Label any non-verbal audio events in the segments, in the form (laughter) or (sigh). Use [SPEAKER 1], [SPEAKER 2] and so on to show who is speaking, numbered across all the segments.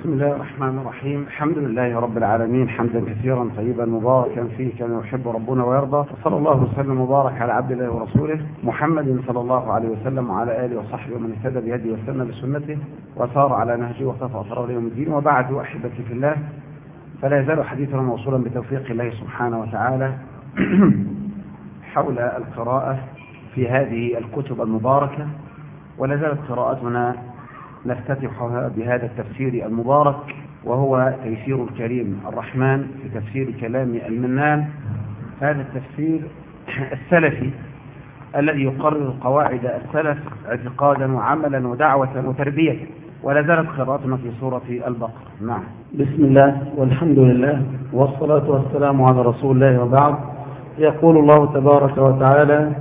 [SPEAKER 1] بسم الله الرحمن الرحيم. الحمد لله رب العالمين. حمدا كثيرا طيبا مباركا فيه كما يحب ربنا ويرضى. وصلى الله وسلم وبارك على عبد الله ورسوله محمد صلى الله عليه وسلم وعلى آله وصحبه ومن اهتدى بهديه واستنى بسنته وسار على نهجه وقف أثره يوم الدين. وبعد أحبتي في الله فلا يزال حديثنا موصولا بتوفيق الله سبحانه وتعالى (clears throat) حول القراءة في هذه الكتب المباركة. ولا زالت قراءتنا نفتتحها بهذا التفسير المبارك وهو تيسير الكريم الرحمن في تفسير كلام المنان. هذا التفسير السلفي الذي يقرر قواعد السلف اعتقادا وعملا ودعوة وتربية ولا زالت قراءتنا في سورة البقرة. نعم.
[SPEAKER 2] بسم الله والحمد لله والصلاة والسلام على رسول الله وبعد. يقول الله تبارك وتعالى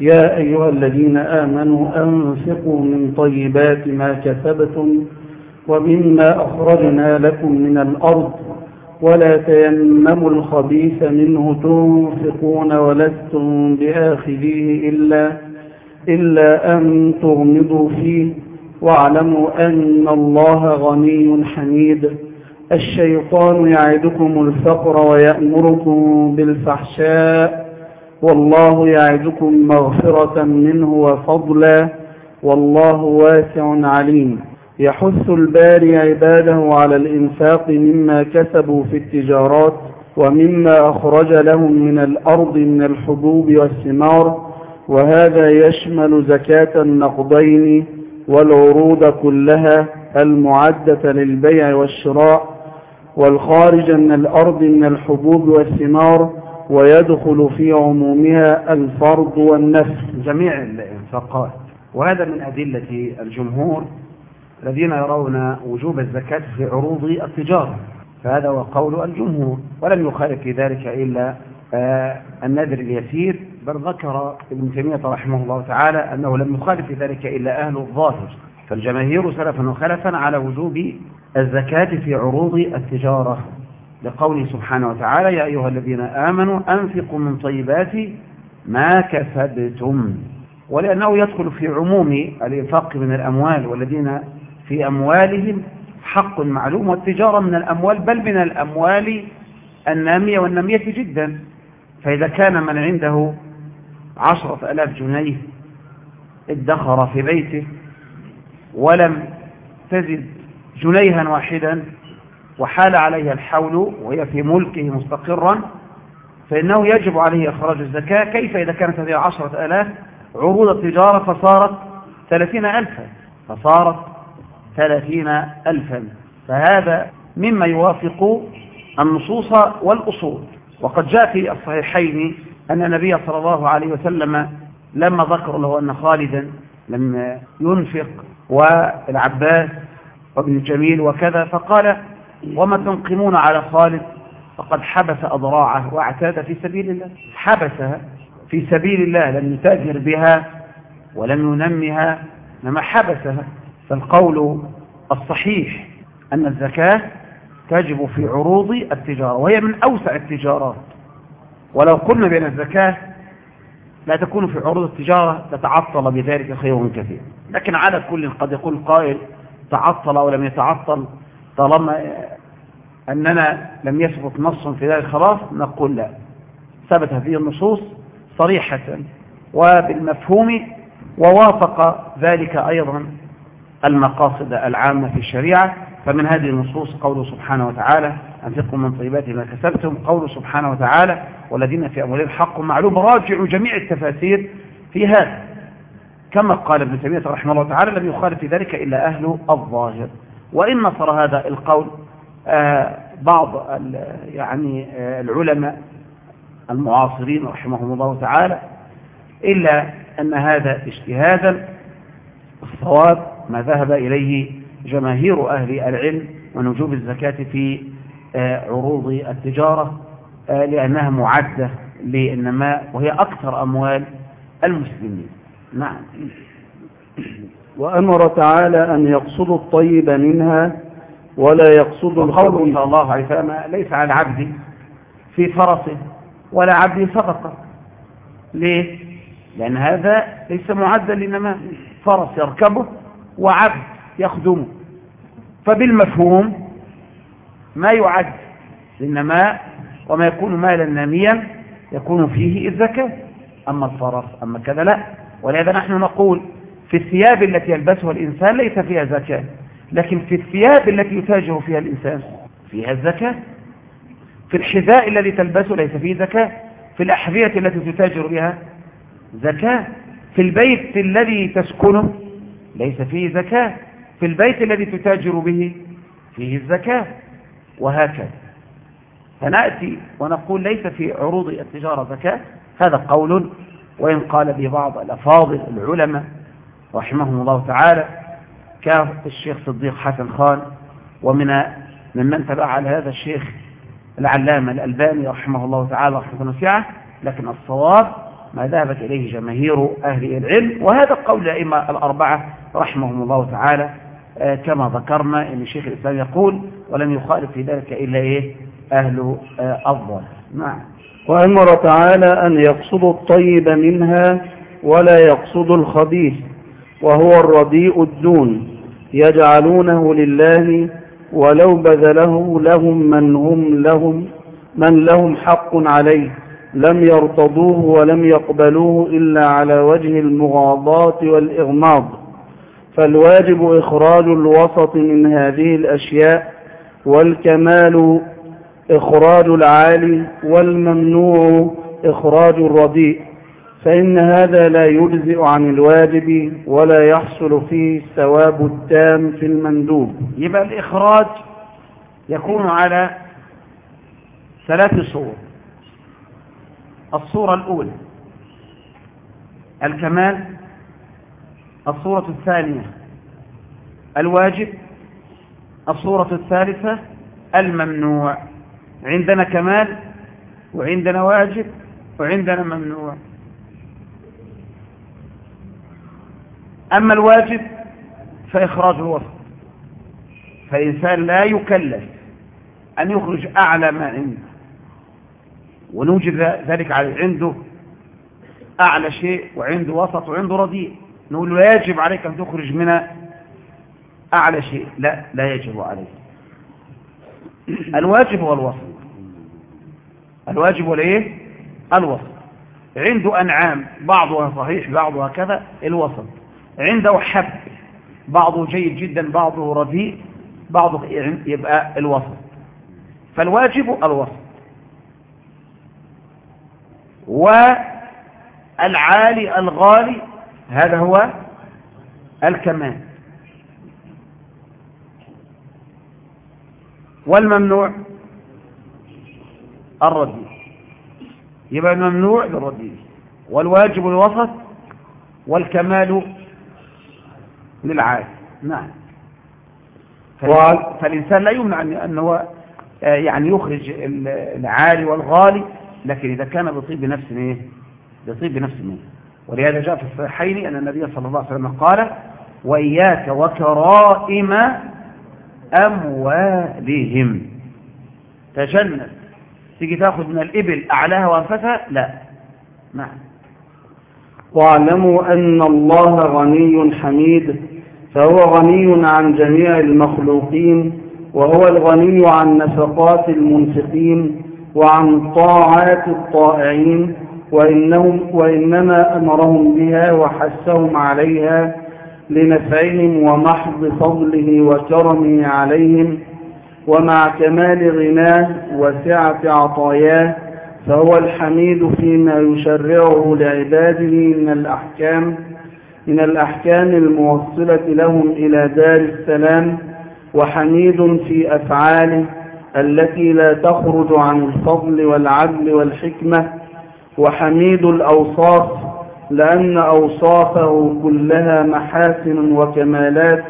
[SPEAKER 2] يا أيها الذين آمنوا أنفقوا من طيبات ما كسبتم ومما أخرجنا لكم من الأرض ولا تيمموا الخبيث منه تنفقون ولستم بآخذيه إلا, إلا أن تغمضوا فيه واعلموا أن الله غني حميد الشيطان يعدكم الفقر ويأمركم بالفحشاء والله يعدكم مغفرة منه وفضلا والله واسع عليم. يحث الباري عباده على الإنفاق مما كسبوا في التجارات ومما أخرج لهم من الأرض من الحبوب والثمار وهذا يشمل زكاة النقدين والعروض كلها المعدة للبيع والشراء والخارج من الأرض من الحبوب والثمار ويدخل في عمومها الفرض والنفس
[SPEAKER 1] جميع الإنفاقات. وهذا من أدلة الجمهور الذين يرون وجوب الزكاة في عروض التجارة. فهذا هو قول الجمهور. ولم يخالف في ذلك إلا آه النذر اليسير. بل ذكر ابن تيمية رحمه الله تعالى أنه لم يخالف في ذلك إلا أهل الظاهر. فالجماهير سلفا وخلفا على وجوب الزكاة في عروض التجارة. لقوله سبحانه وتعالى يا أيها الذين آمنوا أنفقوا من طيبات ما كسبتم. ولأنه يدخل في عموم الإنفاق من الأموال والذين في أموالهم حق معلوم والتجارة من الأموال بل من الأموال النامية والنامية جدا. فإذا كان من عنده عشرة ألاف جنيه ادخر في بيته ولم تزد جنيها واحدا وحال عليها الحول وهي في ملكه مستقرا فإنه يجب عليه إخراج الزكاة كيف إذا كانت هذه عشرة ألاف عروض التجارة فصارت ثلاثين ألفا فصارت ثلاثين ألفا. فهذا مما يوافق النصوص والأصول. وقد جاء في الصحيحين أن النبي صلى الله عليه وسلم لما ذكر له أن خالدا لم ينفق والعباس وابن جميل وكذا فقال وما تنقمون على خالد فقد حبس أضراعه واعتاد في سبيل الله. حبسها في سبيل الله لم يتاجر بها ولم ينمها إنما حبسها. فالقول الصحيح أن الزكاة تجب في عروض التجارة وهي من أوسع التجارات. ولو قلنا بأن الزكاة لا تكون في عروض التجارة تتعطل بذلك خير كثير. لكن على كل قد يقول قائل تعطل أو لم يتعطل طالما أننا لم يثبت نص في ذلك خلاص نقول لا. ثبت هذه النصوص صريحة وبالمفهوم ووافق ذلك أيضا المقاصد العامة في الشريعة. فمن هذه النصوص قوله سبحانه وتعالى أنفقوا من طيبات ما كسبتم قوله سبحانه وتعالى والذين في أموالهم حق معلوم. راجعوا جميع التفاسير في هذا. كما قال ابن تيمية رحمه الله تعالى لم يخالف في ذلك إلا أهل الظاهر. وإن نصر هذا القول آه بعض يعني آه العلماء المعاصرين رحمهم الله تعالى إلا أن هذا اجتهادا الصواب ما ذهب إليه جماهير أهل العلم ونجوب الزكاة في آه عروض التجارة لأنها معدة للنماء وهي أكثر أموال المسلمين. نعم.
[SPEAKER 2] وأمر تعالى أن يقصدوا الطيب منها ولا يقصدوا
[SPEAKER 1] القول صلى الله عليه وسلم ليس على العبد في فرسه ولا عبد صدقة. ليه؟ لأن هذا ليس معدا للنماء فرس يركبه وعبد يخدمه. فبالمفهوم ما يعد للنماء وما يكون مالا ناميا يكون فيه الزكاة. أما الفرس أما كذا لا. ولهذا نحن نقول في الثياب التي يلبسها الإنسان ليس فيها زكاة لكن في الثياب التي يتاجر فيها الإنسان. فيها الزكاة؟ في الحذاء الذي تلبسه ليس فيه زكاة؟ في الأحذية التي تتاجر بها زكاة؟ في البيت الذي تسكنه ليس فيه زكاة؟ في البيت الذي تتاجر به فيه الزكاة؟ وهكذا. فنأتي ونقول ليس في عروض التجارة زكاة؟ هذا قول وإن قال به بعض الأفاضل العلماء رحمهم الله تعالى كالشيخ صديق حسن خان ومن ممن تبع على هذا الشيخ العلامة الألباني رحمه الله تعالى رحمة وسعة لكن الصواب ما ذهبت إليه جماهير أهل العلم وهذا قول الأئمة الأربعة رحمهم الله تعالى آه، كما ذكرنا أن الشيخ الإسلام يقول ولم يخالف في ذلك إلا إيه؟ أهل آه، الظلم نعم.
[SPEAKER 2] وأمر تعالى أن يقصدوا الطيب منها ولا يقصدوا الخبيث. وهو الرديء الدون يجعلونه لله ولو بذله لهم من هم لهم من لهم حق عليه لم يرتضوه ولم يقبلوه إلا على وجه المغاضاة والإغماض. فالواجب إخراج الوسط من هذه الأشياء والكمال إخراج العالي والممنوع إخراج الرديء. فإن هذا لا يجزئ عن الواجب ولا يحصل فيه الثواب التام في المندوب.
[SPEAKER 1] يبقى الإخراج يكون على ثلاث صور. الصورة الأولى الكمال. الصورة الثانية الواجب. الصورة الثالثة الممنوع. عندنا كمال وعندنا واجب وعندنا ممنوع. أما الواجب فإخراج الوسط. فالإنسان لا يكلف أن يخرج أعلى ما عنده ونوجد ذلك عليه عنده أعلى شيء وعنده وسط وعنده رديء نقول له يجب عليك أن تخرج من أعلى شيء. لا لا يجب عليك. الواجب هو الوسط. الواجب هو الوسط. عنده أنعام بعضها صحيح بعضها كذا الوسط. عنده حب. بعضه جيد جدا بعضه رديء بعضه يبقى الوسط. فالواجب الوسط. والعالي الغالي هذا هو الكمال. والممنوع الرديء. يبقى الممنوع للرديء. والواجب الوسط والكمال للعالي نعم. فالإنسان لا يمنع أنه يعني يخرج العالي والغالي لكن إذا كان بطيب نفس إيه؟ بطيب نفس منه ولهذا جاء في الصحيحين أن النبي صلى الله عليه وسلم قال وإياك وكرائم أموالهم. تجنب. تيجي تاخذ من الإبل أعلاها وأنفسها؟ لا. نعم.
[SPEAKER 2] واعلموا أن الله غني حميد. فهو غني عن جميع المخلوقين وهو الغني عن نفقات المنفقين وعن طاعات الطائعين وإنهم وإنما أمرهم بها وحثهم عليها لنفعهم ومحض فضله وكرمه عليهم ومع كمال غناه وسعة عطاياه فهو الحميد فيما يشرعه لعباده من الأحكام من الأحكام الموصلة لهم إلى دار السلام وحميد في أفعاله التي لا تخرج عن الفضل والعدل والحكمة وحميد الأوصاف لأن أوصافه كلها محاسن وكمالات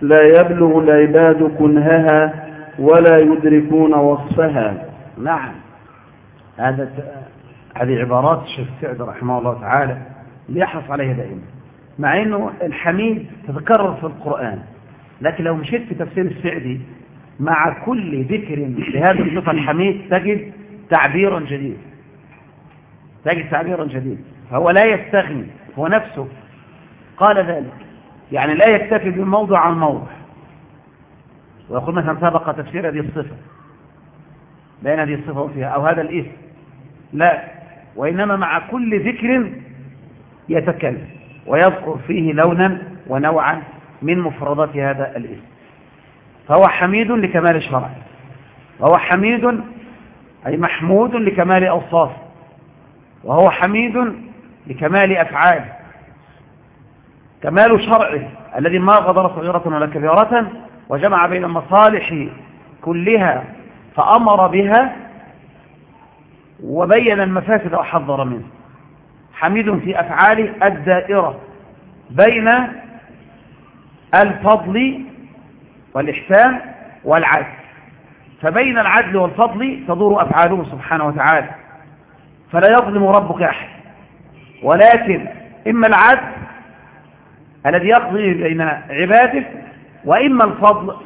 [SPEAKER 2] لا يبلغ العباد كنهها ولا يدركون وصفها.
[SPEAKER 1] نعم. هذا هذه عبارات الشيخ سعد رحمه الله تعالى ليحرص عليها دائما. مع إنه الحميد تتكرر في القرآن. لكن لو مشيت في تفسير السعدي مع كل ذكر لهذا الصفة الحميد تجد تعبيرا جديد. تجد تعبيرا جديد. فهو لا يستغني هو نفسه. قال ذلك. يعني لا يكتفي بموضع عن موضع ويقول مثلا سبق تفسير هذه الصفة. بين هذه الصفة وفيها أو هذا الاسم. لا. وإنما مع كل ذكر يتكلم. ويذكر فيه لونا ونوعا من مفردات هذا الاسم. فهو حميد لكمال الشرع. وهو حميد أي محمود لكمال أوصاف. وهو حميد لكمال أفعاله كمال شرعه الذي ما غدر صغيرة ولا كبيرة وجمع بين المصالح كلها فأمر بها وبين المفاسد وحذر منه حميد في أفعاله الدائرة بين الفضل والإحسان والعدل. فبين العدل والفضل تدور أفعاله سبحانه وتعالى. فلا يظلم ربك أحد. ولكن إما العدل الذي يقضي بين عباده وإما الفضل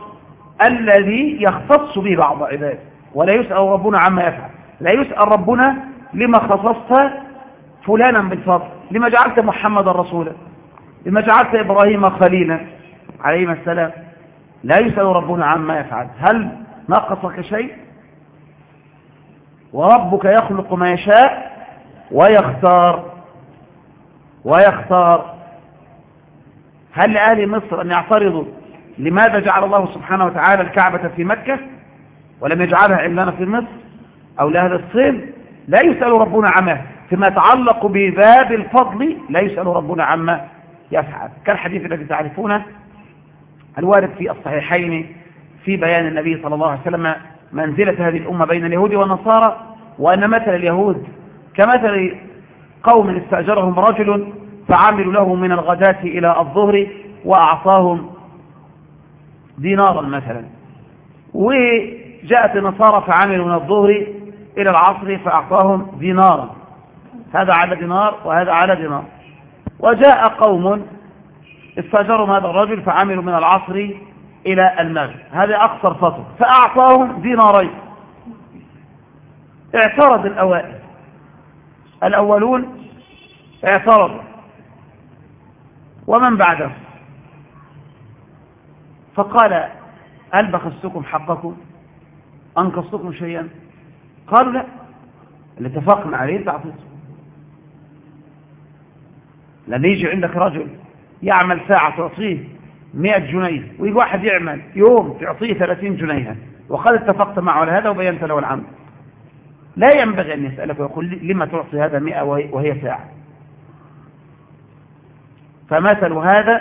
[SPEAKER 1] الذي يختص به بعض عباده. ولا يسأل ربنا عما يفعل. لا يسأل ربنا لما خصصت فلانا بالفضل. لما جعلت محمد رسولا لما جعلت إبراهيم خليلا. عليه السلام. لا يسأل ربنا عما يفعل. هل نقصك شيء؟ وربك يخلق ما يشاء ويختار. ويختار. هل لأهل مصر أن يعترضوا لماذا جعل الله سبحانه وتعالى الكعبة في مكة ولم يجعلها عندنا في مصر أو لأهل الصين؟ لا يسأل ربنا عما فيما يتعلق بباب الفضل لا يسأل ربنا عما يفعل. كالحديث الذي تعرفونه الوارد في الصحيحين في بيان النبي صلى الله عليه وسلم منزلة هذه الأمة بين اليهود والنصارى وأن مثل اليهود كمثل قوم استأجرهم رجل فعملوا له من الغداة إلى الظهر وأعطاهم دينارا مثلا. وجاءت النصارى فعملوا من الظهر إلى العصر فأعطاهم دينارا. هذا على دينار وهذا على دينار. وجاء قوم استأجروا هذا الرجل فعملوا من العصر إلى المغرب. هذا أقصر فترة فأعطاهم دينارين. اعترض الأوائل. الأولون اعترضوا. ومن بعده فقال هل بخستكم حقكم؟ أنقصتكم شيئا؟ قالوا لا. اللي اتفقنا عليه تعطيته لما يجي عندك رجل يعمل ساعة تعطيه 100 جنيه ويجي واحد يعمل يوم تعطيه 30 جنيه وقد اتفقت معه على هذا وبينت له العمل. لا ينبغي أن يسألك ويقول لما تعطي هذا 100 وهي ساعة؟ فمثل هذا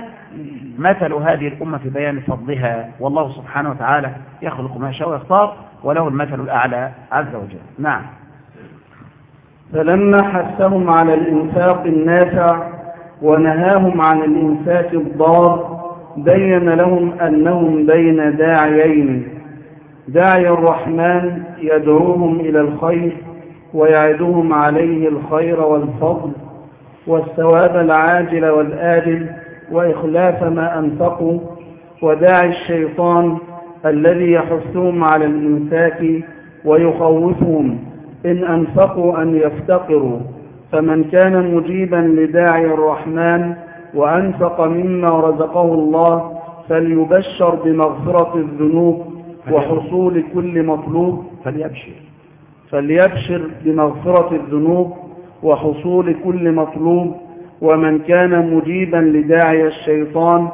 [SPEAKER 1] مثل هذه الأمة في بيان فضلها. والله سبحانه وتعالى يخلق ما شاء ويختار وله المثل الأعلى عز وجل. نعم.
[SPEAKER 2] فلما حثهم على الإنفاق النافع ونهاهم عن الإنفاق الضار بين لهم أنهم بين داعيين. داعي الرحمن يدعوهم إلى الخير ويعدهم عليه الخير والفضل والثواب العاجل والآجل وإخلاف ما أنفقوا. وداعي الشيطان الذي يحثهم على الإنفاق ويخوفهم إن أنفقوا أن يفتقروا. فمن كان مجيبا لداعي الرحمن وأنفق مما رزقه الله فليبشر بمغفرة الذنوب وحصول كل مطلوب.
[SPEAKER 1] فليبشر.
[SPEAKER 2] فليبشر بمغفرة الذنوب وحصول كل مطلوب. ومن كان مجيبا لداعي الشيطان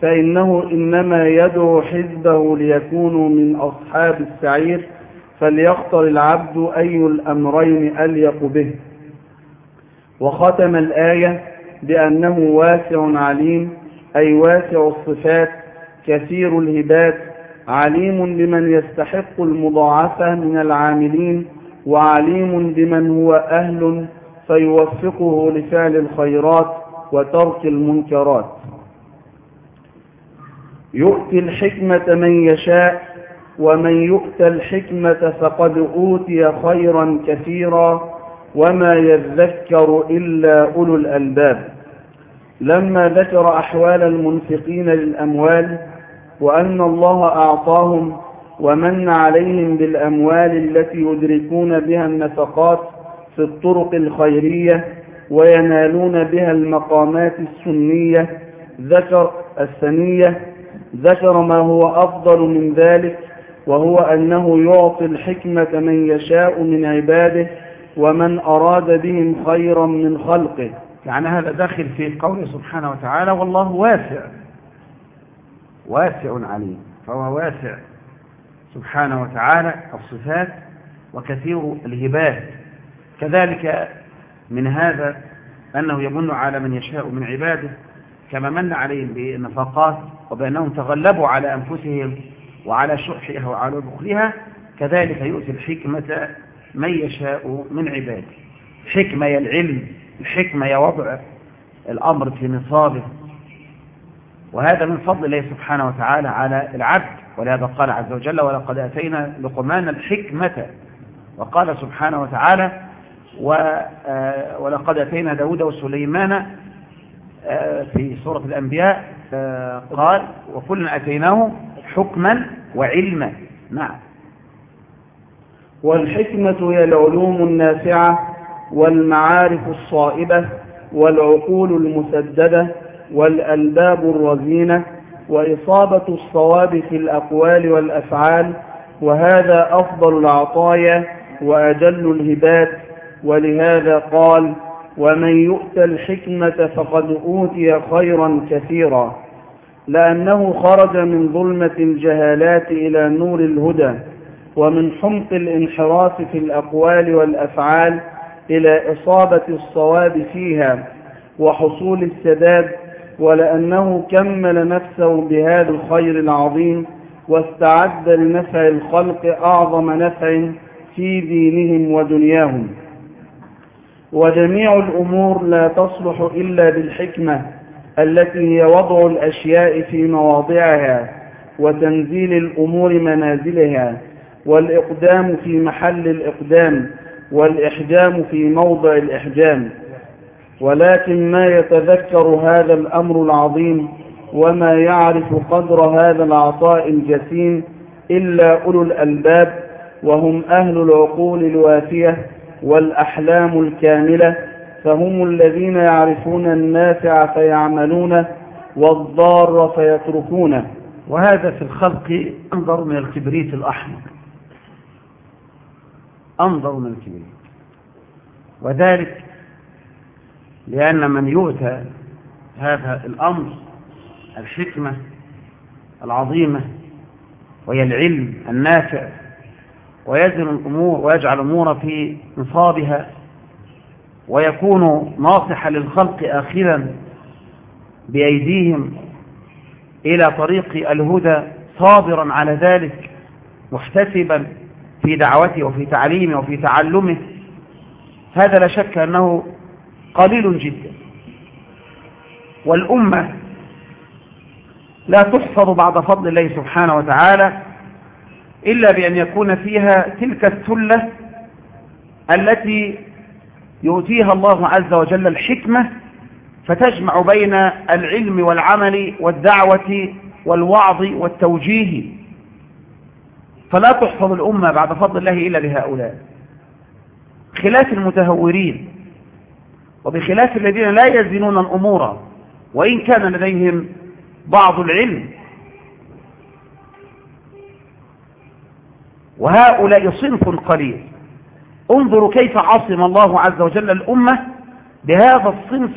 [SPEAKER 2] فإنه إنما يدعو حزبه ليكونوا من أصحاب السعير. فليختر العبد أي الأمرين أليق به. وختم الآية بأنه واسع عليم أي واسع الصفات كثير الهبات عليم بمن يستحق المضاعفة من العاملين وعليم بمن هو أهل فيوفقه لفعل الخيرات وترك المنكرات. يؤتي الحكمة من يشاء ومن يؤت الحكمة فقد أوتي خيرا كثيرا. وما يذكر إلا أولو الألباب. لما ذكر أحوال المنفقين للأموال وأن الله أعطاهم ومن عليهم بالأموال التي يدركون بها النفقات في الطرق الخيرية وينالون بها المقامات السنية ذكر السنية ذكر ما هو أفضل من ذلك وهو أنه يعطي الحكمة من يشاء من عباده ومن أراد بهم خيرا من خلقه.
[SPEAKER 1] يعني هذا داخل في قوله سبحانه وتعالى والله واسع. واسع عليم. فهو واسع سبحانه وتعالى الصفات وكثير الهبات. كذلك من هذا أنه يمن على من يشاء من عباده كما من عليهم بالنفقات وبأنهم تغلبوا على أنفسهم وعلى شحها وعلى بخلها كذلك يؤتي الحكمة من يشاء من عباده. حكمة يا العلم الحكمة يا وضع الأمر في نصابه. وهذا من فضل الله سبحانه وتعالى على العبد. ولهذا قال عز وجل ولقد أتينا لقمان الحكمة وقال سبحانه وتعالى ولقد أتينا داود وسليمان في سورة الأنبياء قال وكلنا أتيناه حكما وعلما نعم.
[SPEAKER 2] والحكمة هي العلوم النافعة والمعارف الصائبة والعقول المسددة والألباب الرزينة وإصابة الصواب في الأقوال والأفعال وهذا أفضل العطايا وأجل الهبات. ولهذا قال ومن يؤت الحكمة فقد أوتي خيرا كثيرا. لأنه خرج من ظلمة الجهالات إلى نور الهدى. ومن حمق الانحراف في الأقوال والأفعال إلى إصابة الصواب فيها وحصول السداد ولأنه كمل نفسه بهذا الخير العظيم واستعد لنفع الخلق أعظم نفع في دينهم ودنياهم. وجميع الأمور لا تصلح إلا بالحكمة التي هي وضع الأشياء في مواضعها وتنزيل الأمور منازلها. والإقدام في محل الإقدام والإحجام في موضع الإحجام. ولكن ما يتذكر هذا الأمر العظيم وما يعرف قدر هذا العطاء الجسيم إلا أولو الألباب وهم أهل العقول الوافية والأحلام الكاملة فهم الذين يعرفون النافع فيعملونه والضار فيتركونه
[SPEAKER 1] وهذا في الخلق أنظر من الكبريت الأحمر. أنظر من الكبريت وذلك لأن من يؤتى هذا الأمر الحكمة العظيمة وهي العلم النافع ويزن الأمور ويجعل الأمور في نصابها ويكون ناصحا للخلق آخرا بأيديهم إلى طريق الهدى صابرا على ذلك محتسبا في دعوته وفي تعليمه وفي تعلمه هذا لا شك أنه قليل جدا. والأمة لا تحفظ بعد فضل الله سبحانه وتعالى إلا بأن يكون فيها تلك الثلة التي يؤتيها الله عز وجل الحكمة فتجمع بين العلم والعمل والدعوة والوعظ والتوجيه. فلا تحفظ الأمة بعد فضل الله إلا بهؤلاء. خلاف المتهورين وبخلاف الذين لا يزنون الأمور وإن كان لديهم بعض العلم. وهؤلاء صنف قليل. انظروا كيف عصم الله عز وجل الأمة بهذا الصنف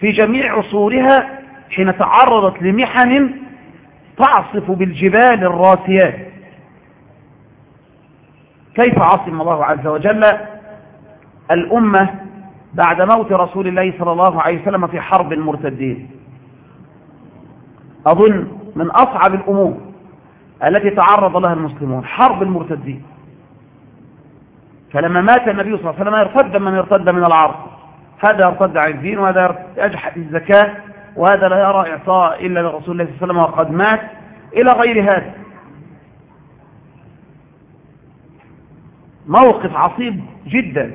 [SPEAKER 1] في جميع عصورها حين تعرضت لمحن تعصف بالجبال الراسيات. كيف عصم الله عز وجل الأمة بعد موت رسول الله صلى الله عليه وسلم في حرب المرتدين؟ أظن من أصعب الأمور التي تعرض لها المسلمون حرب المرتدين. فلما مات النبي صلى الله عليه وسلم يرتد من يرتد من العرض. هذا يرتد عن الدين وهذا يجحد الزكاة وهذا لا يرى إعطاء إلا لرسول الله صلى الله عليه وسلم وقد مات إلى غير هذا. موقف عصيب جدا.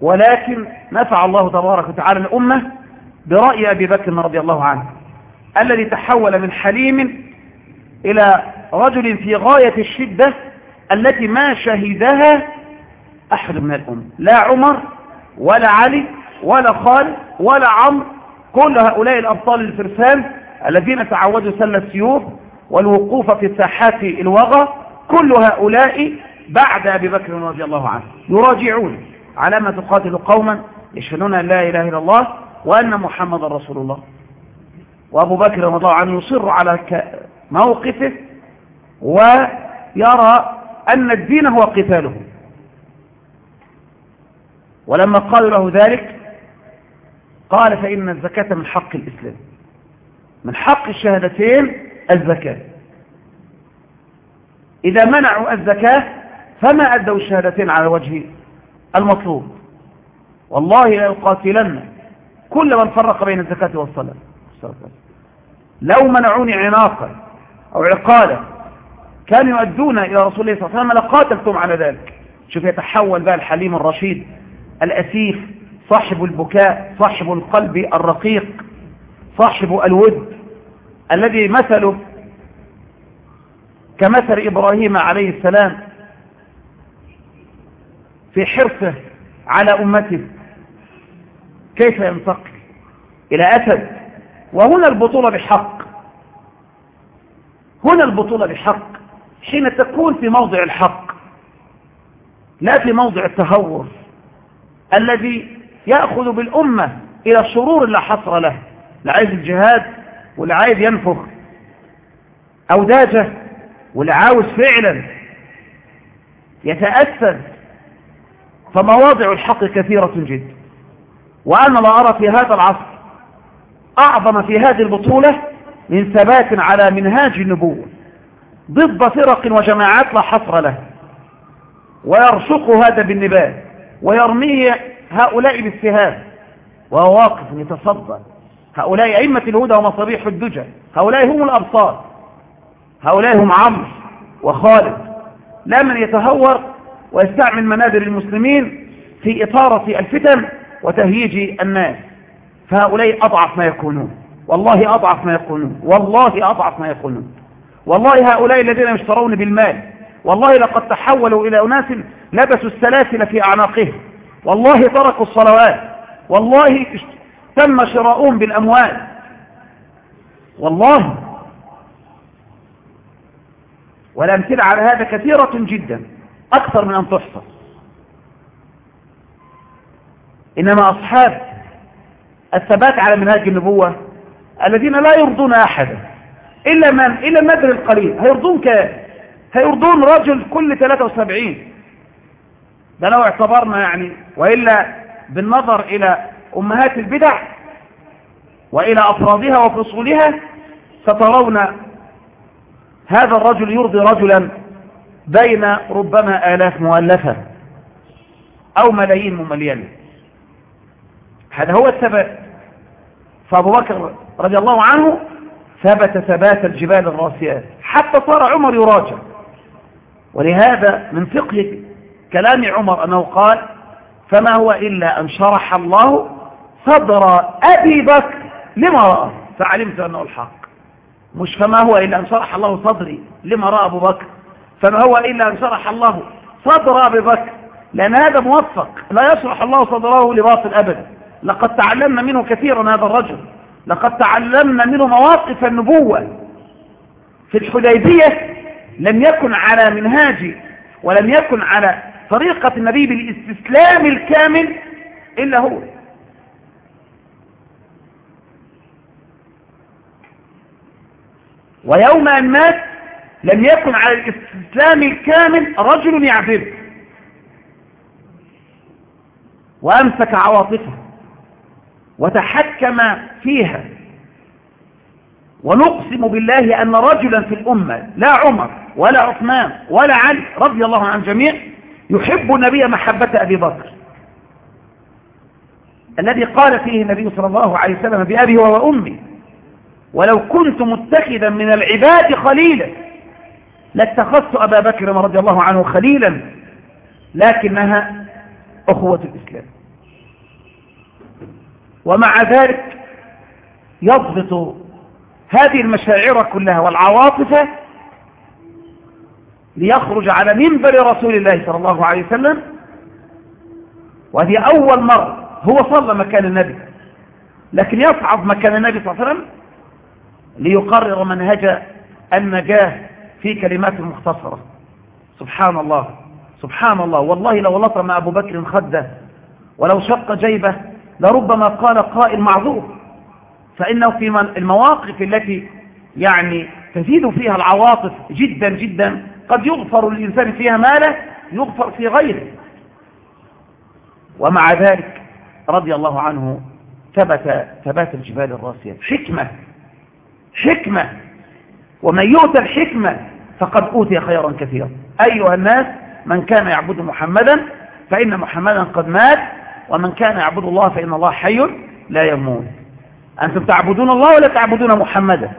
[SPEAKER 1] ولكن نفع الله تبارك وتعالى الأمة برأي أبي بكر رضي الله عنه الذي تحول من حليم إلى رجل في غاية الشدة التي ما شهدها أحد من الأمة لا عمر ولا علي ولا خالد ولا عمرو كل هؤلاء الأبطال الفرسان الذين تعودوا سل السيوف والوقوف في ساحات الوغى كل هؤلاء بعد أبي بكر رضي الله عنه. يراجعون على ما تقاتل قوما يشهدون أن لا إله إلا الله وأن محمد رسول الله. وأبو بكر رضي الله عنه يصر على موقفه ويرى أن الدين هو قتاله. ولما قالوا له ذلك قال فإن الزكاة من حق الإسلام. من حق الشهادتين الزكاة. إذا منعوا الزكاة فما أدوا الشهادتين على وجه المطلوب. والله لا يقاتلن كل من فرق بين الزكاة والصلاة. لو منعوني عناقا أو عقالا كانوا يؤدون إلى رسول الله صلى الله عليه وسلم لقاتلتم على ذلك. شوف يتحول بقى الحليم الرشيد الأسيف صاحب البكاء صاحب القلب الرقيق صاحب الود الذي مثله كمثل إبراهيم عليه السلام في حرصه على أمته. كيف ينتقل إلى أسد. وهنا البطولة بحق. هنا البطولة بحق. حين تكون في موضع الحق لا في موضع التهور الذي يأخذ بالأمة إلى الشرور لا حصر له لا عايز الجهاد ولا عايز ينفخ أوداجه ولا عاوز فعلا يتأسد فمواضع الحق كثيرة جدا. وأنا لا أرى في هذا العصر أعظم في هذه البطولة من ثبات على منهاج النبوة ضد فرق وجماعات لا حصر له ويرشق هذا بالنبال ويرميه هؤلاء بالسهام. وهو واقف يتصدى. هؤلاء أئمة الهدى ومصابيح الدجى هؤلاء هم الأبصار. هؤلاء هم عمرو وخالد. لا من يتهور ويستعمل منابر المسلمين في إطارة الفتن وتهييج الناس. فهؤلاء أضعف ما يكونون. والله أضعف ما يكونون. والله أضعف ما يكونون. والله هؤلاء الذين يشترون بالمال. والله لقد تحولوا إلى أناس لبسوا السلاسل في أعناقهم. والله تركوا الصلوات. والله تم شراؤهم بالأموال. والله والأمثلة على هذا كثيرة جدا أكثر من أن تحصى. إنما أصحاب الثبات على منهاج النبوة الذين لا يرضون أحدا إلا من إلا النذر القليل. هيرضون كام هيرضون رجل كل 73 ده لو اعتبرنا يعني وإلا بالنظر إلى أمهات البدع وإلى أفرادها وفصولها سترون هذا الرجل يرضي رجلا بين ربما آلاف مؤلفة أو ملايين مملينة هذا هو الثبات فأبو بكر رضي الله عنه ثبت ثبات الجبال الراسيات حتى صار عمر يراجع. ولهذا من فقه كلام عمر أنه قال فما هو إلا أن شرح الله صدر أبي بكر لما رأى. فعلمت أنه الحق. مش فما هو إلا أن شرح الله صدري لما رأى أبو بكر. فما هو إلا أن شرح الله صدر أبي بكر. لأن هذا موفق. لا يشرح الله صدره لباطل أبدا. لقد تعلمنا منه كثيرا هذا الرجل. لقد تعلمنا منه مواقف النبوة. في الحديبية لم يكن على منهاج ولم يكن على طريقة النبي بالاستسلام الكامل إلا هو. ويوم أن مات لم يكن على الاستسلام الكامل رجل يعذب وأمسك عواطفه وتحكم فيها. ونقسم بالله أن رجلا في الأمة لا عمر ولا عثمان ولا علي رضي الله عن جميع يحب النبي محبة أبي بكر. الذي قال فيه النبي صلى الله عليه وسلم بأبي وأمي ولو كنت متخذا من العباد خليلا لاتخذت أبا بكر رضي الله عنه خليلا لكنها أخوة الإسلام. ومع ذلك يضبط هذه المشاعر كلها والعواطف ليخرج على منبر رسول الله صلى الله عليه وسلم وهذه أول مرة هو صلى مكان النبي لكن يصعد مكان النبي صلى الله عليه وسلم ليقرر منهج النجاة في كلمات مختصرة. سبحان الله سبحان الله والله لو لطم أبو بكر خده ولو شق جيبه لربما قال قائل معذور. فإنه في المواقف التي يعني تزيد فيها العواطف جدا جدا قد يغفر للإنسان فيها ما لا يغفر في غيره. ومع ذلك رضي الله عنه ثبت ثبات الجبال الراسية. حكمة حكمة. ومن يؤتى الحكمة فقد أوتي خيرا كثيرا. أيها الناس من كان يعبد محمدا فإن محمدا قد مات ومن كان يعبد الله فإن الله حي لا يموت. أنتم تعبدون الله ولا تعبدون محمدا؟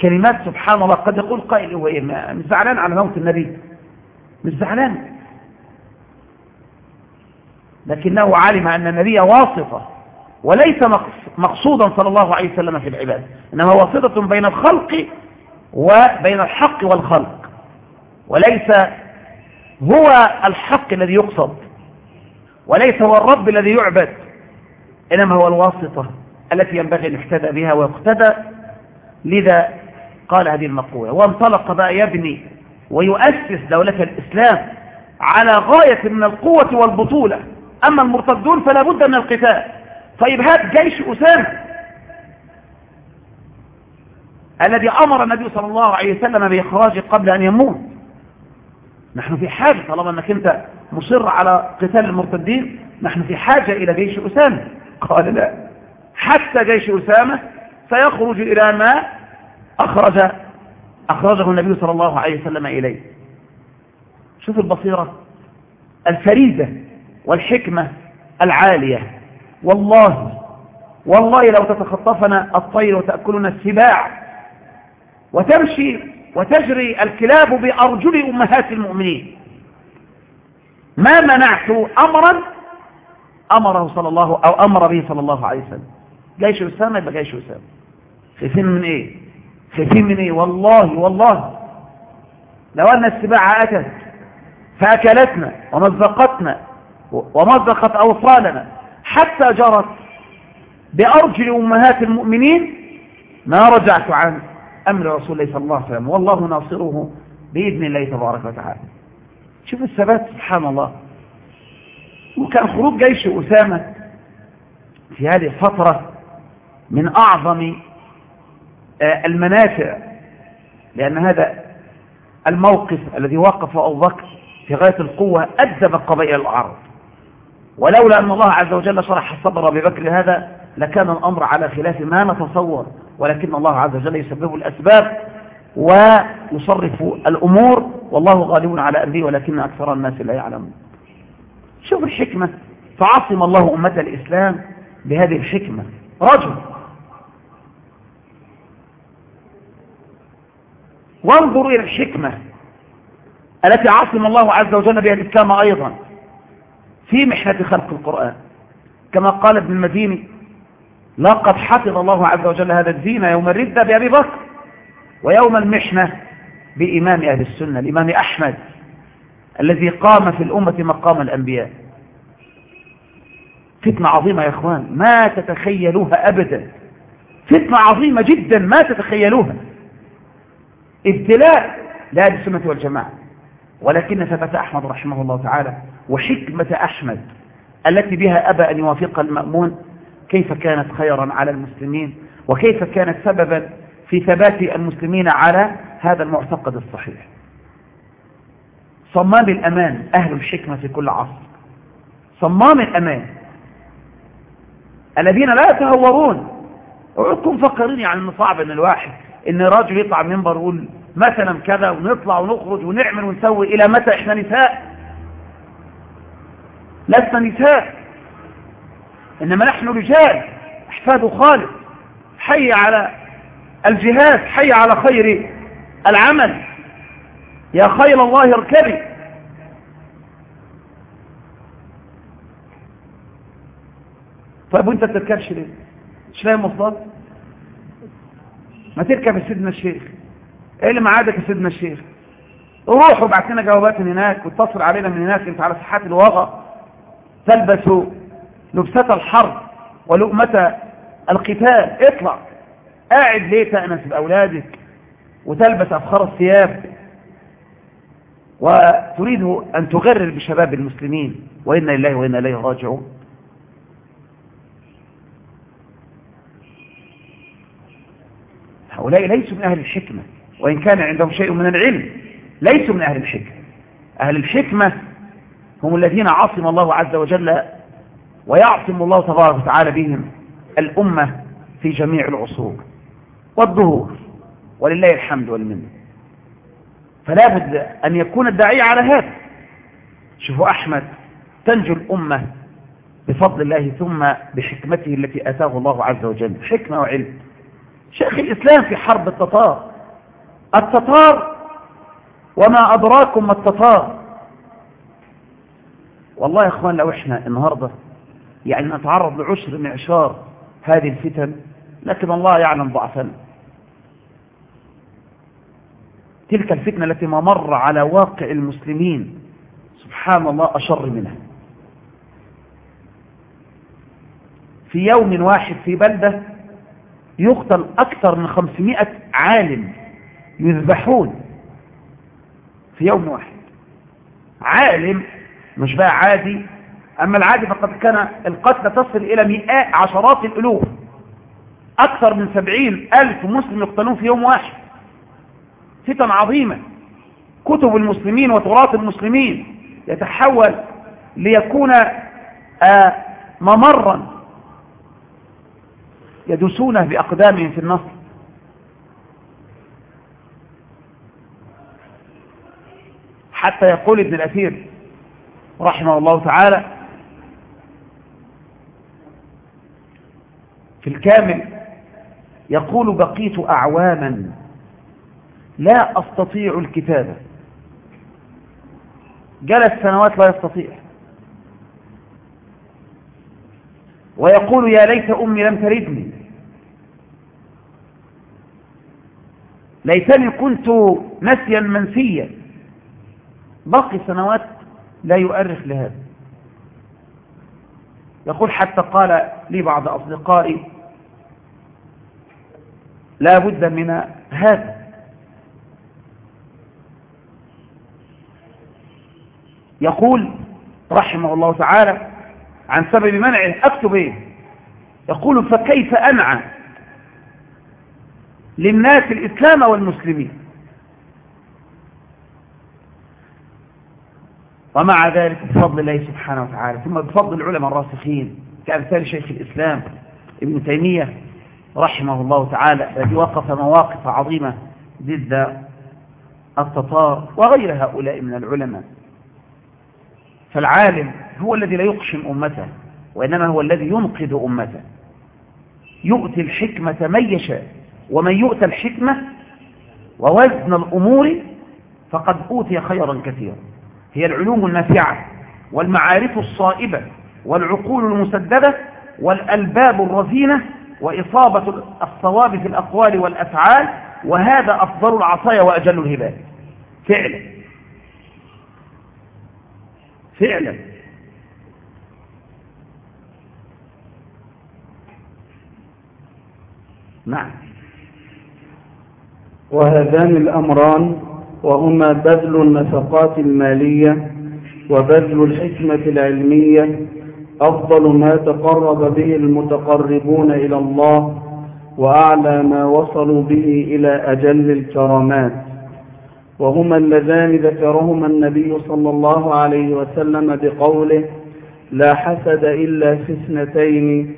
[SPEAKER 1] كلمات سبحان الله قد يقول قائل هو إيه مش زعلان على موت النبي؟ مش زعلان. لكنه علم أن النبي واسطة وليس مقصودا صلى الله عليه وسلم في العباد إنما واسطة بين الخلق وبين الحق والخلق. وليس هو الحق الذي يقصد وليس هو الرب الذي يعبد إنما هو الواسطة التي ينبغي أن يحتدى بها ويقتدى. لذا قال هذه المقولة وانطلق بقى يبني ويؤسس دولة الإسلام على غاية من القوة والبطولة. أما المرتدون فلا بد من القتال. طيب هات جيش أسامة الذي أمر النبي صلى الله عليه وسلم بإخراجه قبل أن يموت. نحن في حاجة طالما أنك أنت مصر على قتال المرتدين نحن في حاجة إلى جيش أسامة. قال لا. حتى جيش أسامة سيخرج إلى ما أخرج أخرجه النبي صلى الله عليه وسلم إليه. شوف البصيرة الفريدة والحكمة العالية. والله والله لو تتخطفنا الطير وتأكلنا السباع وتمشي وتجري الكلاب بأرجل أمهات المؤمنين. ما منعت أمرا؟ أمره صلى الله أو أمر به صلى الله عليه وسلم. جيش أسامة يبقى جيش أسامة خايفين من إيه؟ خايفين من إيه؟ والله والله. لو أن السباع أتت فأكلتنا ومزقتنا ومزقت أوصالنا حتى جرت بأرجل أمهات المؤمنين ما رجعت عن أمر رسول الله صلى الله عليه وسلم والله ناصره بإذن الله تبارك وتعالى. شوف الثبات سبحان الله. وكان خروج جيش أسامة في هذه الفترة من أعظم آه، المنافع لأن هذا الموقف الذي وقف أبو بكر في غاية القوة أدب قبائل العرب ولولا أن الله عز وجل شرح الصبر ببكر هذا لكان الأمر على خلاف ما نتصور. ولكن الله عز وجل يسبب الأسباب ويصرف الأمور والله غالب على أمره ولكن أكثر الناس لا يعلمون. شوف الحكمة. فعصم الله أمة الإسلام بهذه الحكمة. رجل. وانظروا إلى الحكمة التي عصم الله عز وجل بها الإسلام أيضا في محنة خلق القرآن. كما قال ابن المديني لقد حفظ الله عز وجل هذا الدين يوم الردة بأبي بكر ويوم المحنة بإمام أهل السنة الإمام أحمد الذي قام في الأمة مقام الأنبياء. فتنة عظيمة يا إخوان ما تتخيلوها أبدا. فتنة عظيمة جدا ما تتخيلوها. ابتلاء لهذه السنة والجماعة. ولكن ثبت أحمد رحمه الله تعالى وحكمة أحمد التي بها أبى أن يوافق المأمون كيف كانت خيرا على المسلمين وكيف كانت سببا في ثبات المسلمين على هذا المعتقد الصحيح. صمام الأمان أهل الحكمة في كل عصر. صمام الأمان الذين لا يتهورون. وعدكم فكرين يعني انه صعب ان الواحد. إن راجل يطلع منبر ويقول مثلا كذا ونطلع ونخرج ونعمل ونسوي إلى متى إحنا نساء؟ لسنا نساء. إنما نحن رجال أحفاد خالد حي على الجهاد حي على خير العمل. يا خير الله اركبي طيب وانت تركبش ليه؟ مش لاقي مواصلات ما تركب يا سيدنا الشيخ. إيه اللي معادك يا سيدنا الشيخ؟ روح وابعت لنا جوابات من هناك واتصل علينا من هناك انت على صحات الوغى تلبس لبسة الحرب ولؤمة القتال. اطلع. قاعد ليه تأنس بأولادك وتلبس أفخار الثياب وتريد أن تغرر بشباب المسلمين وإنا لله وإنا إليه راجعون؟ هؤلاء ليسوا من أهل الحكمة وإن كان عندهم شيء من العلم ليسوا من أهل الحكمة. أهل الحكمة هم الذين عصم الله عز وجل ويعصم الله تبارك وتعالى بهم الأمة في جميع العصور والظهور ولله الحمد والمنة. فلا بد أن يكون الداعية على هذا. شوفوا أحمد تنجو الأمة بفضل الله ثم بحكمته التي أتاه الله عز وجل. حكمة وعلم. شيخ الإسلام في حرب التتار. التتار وما أدراكم ما التتار؟ والله يا إخوان لو إحنا النهاردة يعني نتعرض لعشر معشار هذه الفتن لكن الله يعلم ضعفنا تلك الفتنة التي ما مر على واقع المسلمين سبحان الله أشر منها. في يوم واحد في بلدة يقتل أكثر من خمسمائة عالم يذبحون في يوم واحد. عالم مش بقى عادي أما العادي فقد كان القتل تصل إلى مئات عشرات الألوف. أكثر من سبعين ألف مسلم يقتلون في يوم واحد. فتن عظيمة. كتب المسلمين وتراث المسلمين يتحول ليكون آه ممرا يدسونه بأقدامهم في النصر. حتى يقول ابن الأثير رحمه الله تعالى في الكامل يقول بقيت أعواما لا أستطيع الكتابة. جلس سنوات لا يستطيع. ويقول يا ليت أمي لم تردني. ليتني كنت نسيا منسيا. بقي سنوات لا يؤرخ لهذا. يقول حتى قال لي بعض أصدقائي لا بد من هذا. يقول رحمه الله تعالى عن سبب منعه أكتب إيه؟ يقول فكيف أنعى للناس الإسلام والمسلمين؟ ومع ذلك بفضل الله سبحانه وتعالى ثم بفضل العلماء الراسخين كأمثال شيخ الإسلام ابن تيمية رحمه الله تعالى الذي وقف مواقف عظيمة ضد التتار وغير هؤلاء من العلماء. فالعالم هو الذي لا يقشم أمته وإنما هو الذي ينقذ أمته. يؤتي الحكمة من يشاء ومن يؤتى الحكمة ووزن الأمور فقد أوتي خيرا كثيرا. هي العلوم النافعة والمعارف الصائبة والعقول المسددة والألباب الرزينة وإصابة الصواب في الأقوال والأفعال وهذا أفضل العصايا وأجل الهبات فعلا. فعلا. نعم.
[SPEAKER 2] وهذان الأمران وهما بذل النفقات المالية وبذل الحكمة العلمية أفضل ما تقرب به المتقربون إلى الله وأعلى ما وصلوا به إلى أجل الكرامات. وهما اللذان ذكرهما النبي صلى الله عليه وسلم بقوله لا حسد إلا في اثنتين.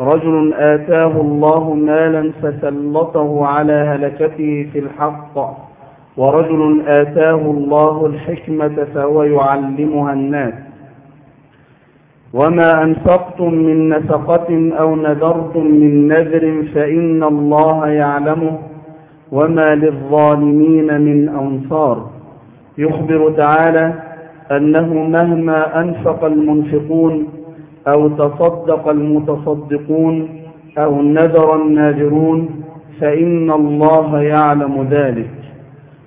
[SPEAKER 2] رجل آتاه الله مالا فسلطه على هلكته في الحق ورجل آتاه الله الحكمة فهو يعلمها الناس. وما أنفقتم من نفقة أو نذرتم من نذر فإن الله يعلمه وما للظالمين من أنصار. يخبر تعالى أنه مهما أنفق المنفقون أو تصدق المتصدقون أو نذر الناذرون فإن الله يعلم ذلك.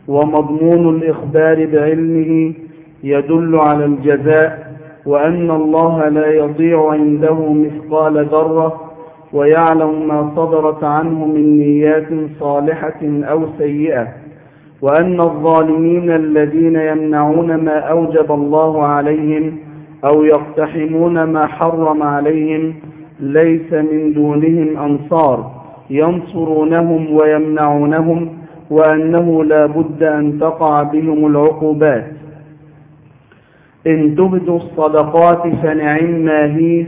[SPEAKER 2] ومضمون الإخبار بعلمه يدل على الجزاء وأن الله لا يضيع عنده مثقال ذرة ويعلم ما صدرت عنه من نيات صالحة أو سيئة. وأن الظالمين الذين يمنعون ما أوجب الله عليهم أو يقتحمون ما حرم عليهم ليس من دونهم أنصار ينصرونهم ويمنعونهم وأنه لا بد أن تقع بهم العقوبات. إن تبدوا الصدقات فنعم ما هي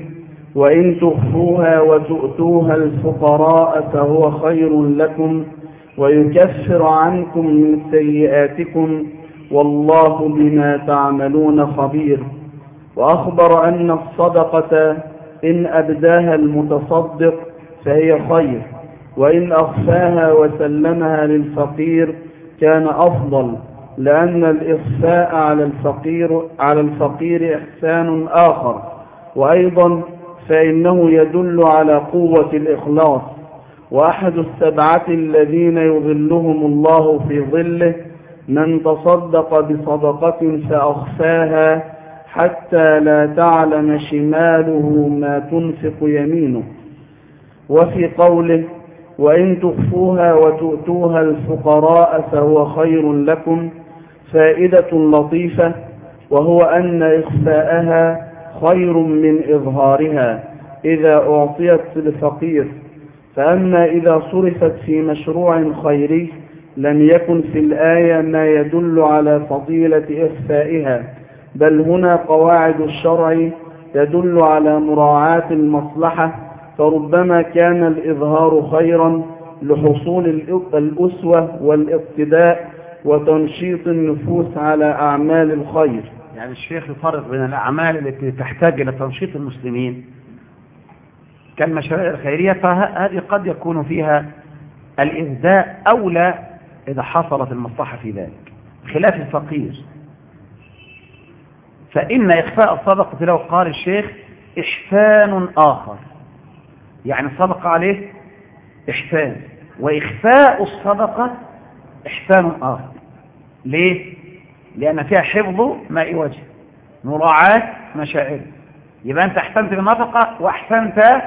[SPEAKER 2] وإن تخفوها وتؤتوها الفقراء فهو خير لكم ويكفر عنكم من سيئاتكم والله بما تعملون خبير. وأخبر أن الصدقة إن أبداها المتصدق فهي خير وإن أخفاها وسلمها للفقير كان أفضل. لأن الإخفاء على الفقير, على الفقير إحسان آخر. وأيضا فإنه يدل على قوة الإخلاص. وأحد السبعة الذين يظلهم الله في ظله من تصدق بصدقة فأخفاها حتى لا تعلم شماله ما تنفق يمينه. وفي قوله وإن تخفوها وتؤتوها الفقراء فهو خير لكم فائدة لطيفة وهو أن إخفاءها خير من إظهارها. إذا أعطيت الفقير فأما إذا صرفت في مشروع خيري لم يكن في الآية ما يدل على فضيلة إخفائها بل هنا قواعد الشرع يدل على مراعاة المصلحة فربما كان الإظهار خيرا لحصول الأسوة والاقتداء وتنشيط النفوس على أعمال الخير.
[SPEAKER 1] يعني الشيخ يفرق بين الأعمال التي تحتاج إلى تنشيط المسلمين كالمشاريع الخيرية فهذه قد يكون فيها الإهداء أولى إذا حصلت المصلحة في ذلك خلاف الفقير. فإن إخفاء الصدقة له قال الشيخ إحسان آخر. يعني الصدقة عليه إحسان وإخفاء الصدقة إحسان آخر. ليه؟ لأن فيها حفظ ماء وجه مراعاة مشاعر. يبقى أنت أحسنت بالنفقة وأحسنت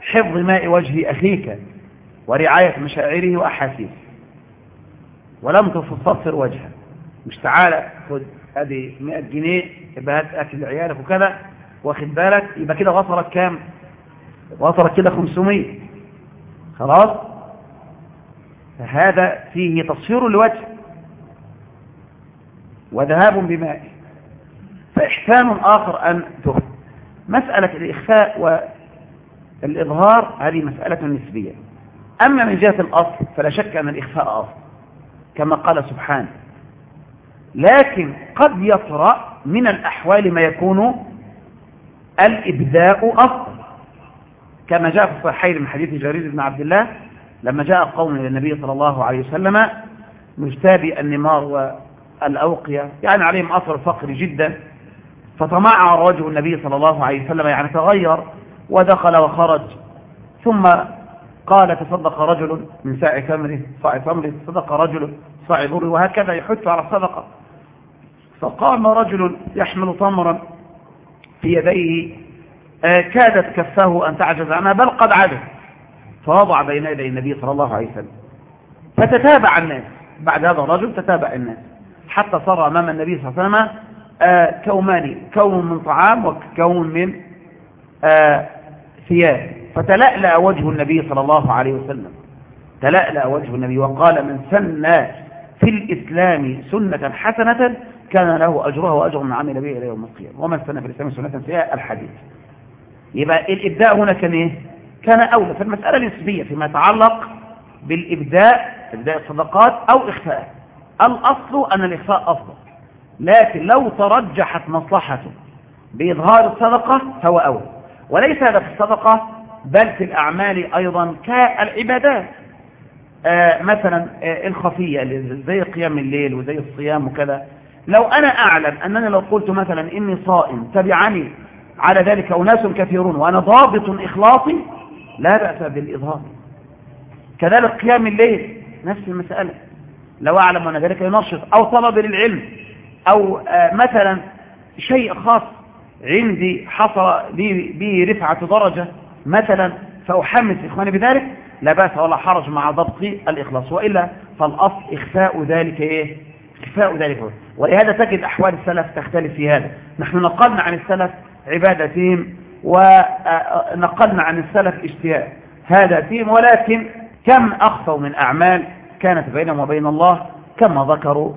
[SPEAKER 1] بحفظ ماء وجه أخيك ورعاية مشاعره وأحاسيسه. ولم تفصصر وجهه مش تعالى خد ادي 100 جنيه يبقى هات أكل لعيالك وكذا. واخد بالك؟ يبقى كده وصلت كام؟ وصلت كده 500 خلاص؟ فهذا فيه تصوير لوجه وذهاب بماء فإحسان آخر أن تخفى مسألة الإخفاء والإظهار هذه مسألة نسبية. أما من جهة الأصل فلا شك أن الإخفاء أصل كما قال سبحانه لكن قد يطرأ من الأحوال ما يكون الإبداء أصل كما جاء في الصحيح من حديث جرير بن عبد الله لما جاء قوم إلى النبي صلى الله عليه وسلم مجتابي النمار والأوقية يعني عليهم أثر فقر جدا فطمع رجل النبي صلى الله عليه وسلم يعني تغير ودخل وخرج. ثم قال تصدق رجل من ساع تمره صاع تمره تصدق رجل صاع ضر وهكذا يحث على الصدقة. فقام رجل يحمل تمرا في يديه آه كادت كفاه أن تعجز عنها بل قد عجز فوضع بين يدي النبي صلى الله عليه وسلم. فتتابع الناس. بعد هذا الرجل تتابع الناس. حتى صار أمام النبي صلى الله عليه وسلم آه كومان كون من طعام وكون من آه ثياب. فتلألأ وجه النبي صلى الله عليه وسلم. تلألأ وجه النبي وقال من سن في الإسلام سنة حسنة كان له أجرها وأجر من عمل به إلى يوم القيامة. ومن سن في الإسلام سنة سيئة الحديث. يبقى الإبداء هنا كان إيه؟ كان أولى. فالمسألة نسبية فيما يتعلق بالإبداء إبداء الصدقات أو إخفاء. الأصل أن الإخفاء أفضل. لكن لو ترجحت مصلحته بإظهار الصدقة فهو أولى. وليس هذا في الصدقة بل في الأعمال أيضا كالعبادات. آه مثلا آه الخفية زي قيام الليل وزي الصيام وكذا. لو أنا أعلم أنني لو قلت مثلا إني صائم تبعني على ذلك أناس كثيرون وأنا ضابط إخلاصي لا بأس بالإظهار. كذلك قيام الليل نفس المسألة. لو أعلم أن ذلك ينشط أو طلب للعلم أو آه مثلا شيء خاص عندي حصل لي به رفعة درجة مثلا فأحمس إخواني بذلك لا بأس ولا حرج مع ضبط الإخلاص. وإلا فالأصل إخفاء ذلك إيه؟ إخفاء ذلك. ولهذا تجد أحوال السلف تختلف في هذا. نحن نقلنا عن السلف عبادتهم ونقلنا عن السلف اجتهاد هذا فيهم ولكن كم أخفوا من أعمال كانت بينهم وبين الله كما ذكروا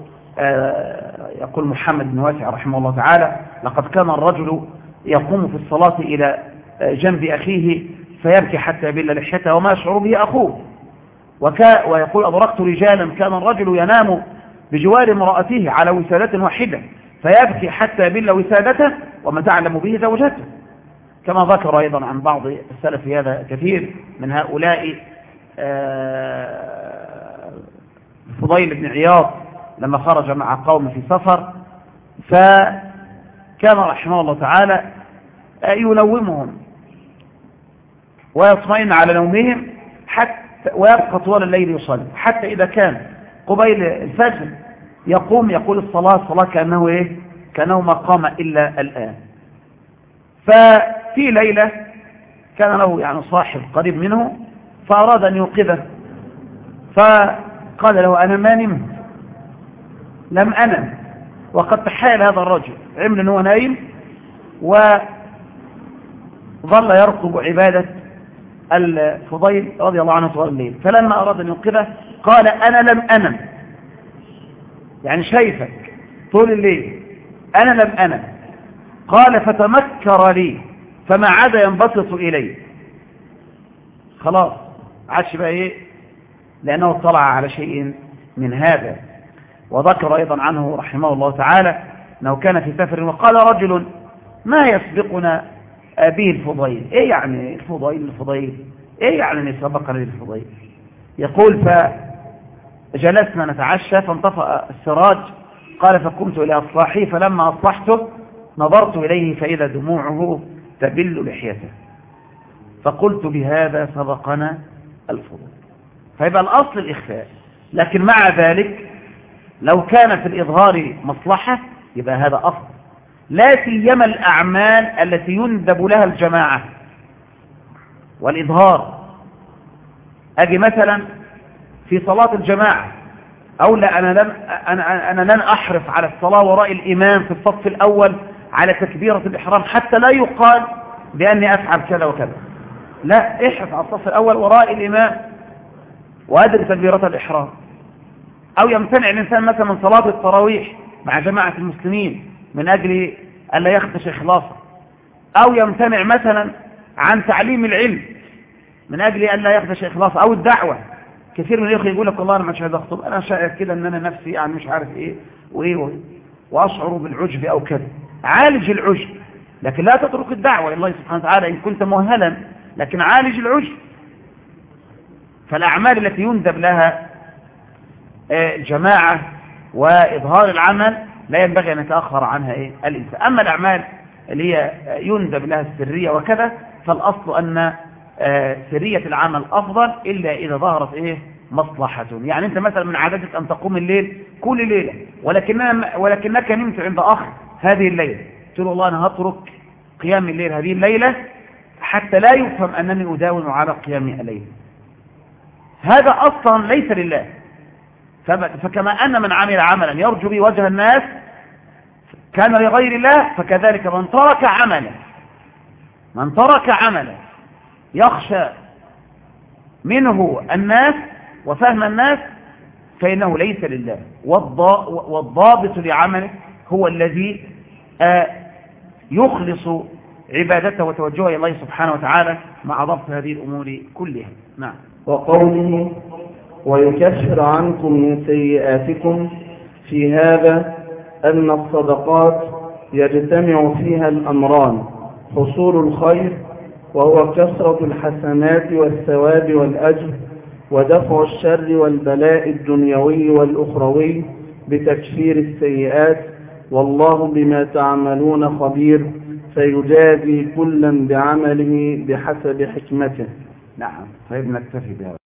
[SPEAKER 1] يقول محمد بن واسع رحمه الله تعالى لقد كان الرجل يقوم في الصلاة إلى جنب أخيه فيبكي حتى يبل لحيته وما يشعر به أخوه. وكا ويقول أدركت رجالا كان الرجل ينام بجوار امرأته على وسادة واحدة فيبكي حتى يبل وسادته وما تعلم به زوجته. كما ذكر أيضا عن بعض السلف هذا كثير من هؤلاء فضيل بن عياض لما خرج مع قوم في سفر فكان رحمه الله تعالى ينومهم ويطمئن على نومهم حتى ويبقى طوال الليل يصلي حتى إذا كان قبيل الفجر يقوم يقول الصلاة الصلاة كأنه إيه؟ كأنه ما قام إلا الآن. ففي ليلة كان له يعني صاحب قريب منه فأراد أن يوقظه. فقال له أنا ما نمت لم أنم. وقد تحايل هذا الرجل عمل أنه نايم وظل يرقب عبادة الفضيل رضي الله عنه طوال الليل. فلما أراد أن يوقظه قال أنا لم أنم. يعني شايفك طول الليل. أنا لم أنم. قال فتمكر لي. فما عاد ينبسط إلي خلاص عادش بقى إيه؟ لأنه اطلع على شيء من هذا. وذكر أيضا عنه رحمه الله تعالى أنه كان في سفر وقال رجل ما يسبقنا به الفضيل؟ إيه يعني الفضيل؟ الفضيل. إيه يعني سبقنا للفضيل يقول فجلسنا نتعشى فانطفأ السراج قال فقمت إلى أصلاحي فلما أصلحته نظرت إليه فإذا دموعه تبل لحيته. فقلت بهذا سبقنا الفضل. فيبقى الأصل الإخفاء. لكن مع ذلك لو كان في الإظهار مصلحة يبقى هذا أفضل. لا سيما الأعمال التي يندب لها الجماعة. والإظهار. أجي مثلا في صلاة الجماعة أو لا أنا لن, أنا, أنا لن أحرص على الصلاة وراء الإمام في الصف الأول على تكبيرة الإحرام حتى لا يقال بأني أفعل كذا وكذا. لا احرص على الصف الأول وراء الإمام وأدري تكبيرة الإحرام. أو يمتنع الإنسان مثلا من صلاة التراويح مع جماعة المسلمين من أجل ألا يخدش إخلاصه. أو يمتنع مثلا عن تعليم العلم من أجل ألا يخدش إخلاصه. أو الدعوة. كثير من الإخوة يقول لك والله أنا مش عايز أخطب. أنا شاعر كده أن أنا نفسي يعني مش عارف إيه وإيه وإيه. وأشعر بالعجب أو كذا عالج العجب لكن لا تترك الدعوة لله سبحانه وتعالى إن كنت مؤهلا لكن عالج العجب فالأعمال التي يندب لها الجماعة وإظهار العمل لا ينبغي أن يتأخر عنها إيه؟ الإنسان. أما الأعمال اللي هي يندب لها السرية وكذا فالأصل أن سرية العمل أفضل إلا إذا ظهرت إيه؟ مصلحة. يعني أنت مثلا من عادتك أن تقوم الليل كل ليلة ولكننا ولكنك نمت عند أخ هذه الليلة. تقول والله أنا هترك قيام الليل هذه الليلة حتى لا يفهم أنني أداوم على قيام الليل. هذا أصلا ليس لله. فكما أن من عمل عملا يرجو به وجه الناس كان لغير الله فكذلك من ترك عملا من ترك عملا يخشى منه الناس وفهم الناس فإنه ليس لله. والضابط لعمله هو الذي يخلص عبادته وتوجهه إلى الله سبحانه وتعالى مع ضبط هذه الأمور كلها. نعم.
[SPEAKER 2] وقوله ويكفر عنكم من سيئاتكم في هذا أن الصدقات يجتمع فيها الأمران حصول الخير وهو كثرة الحسنات والثواب والأجر ودفع الشر والبلاء الدنيوي والأخروي بتكفير السيئات والله بما تعملون خبير فيجازي كلا بعمله بحسب حكمته.
[SPEAKER 1] نعم طيب نكتفي بهذا.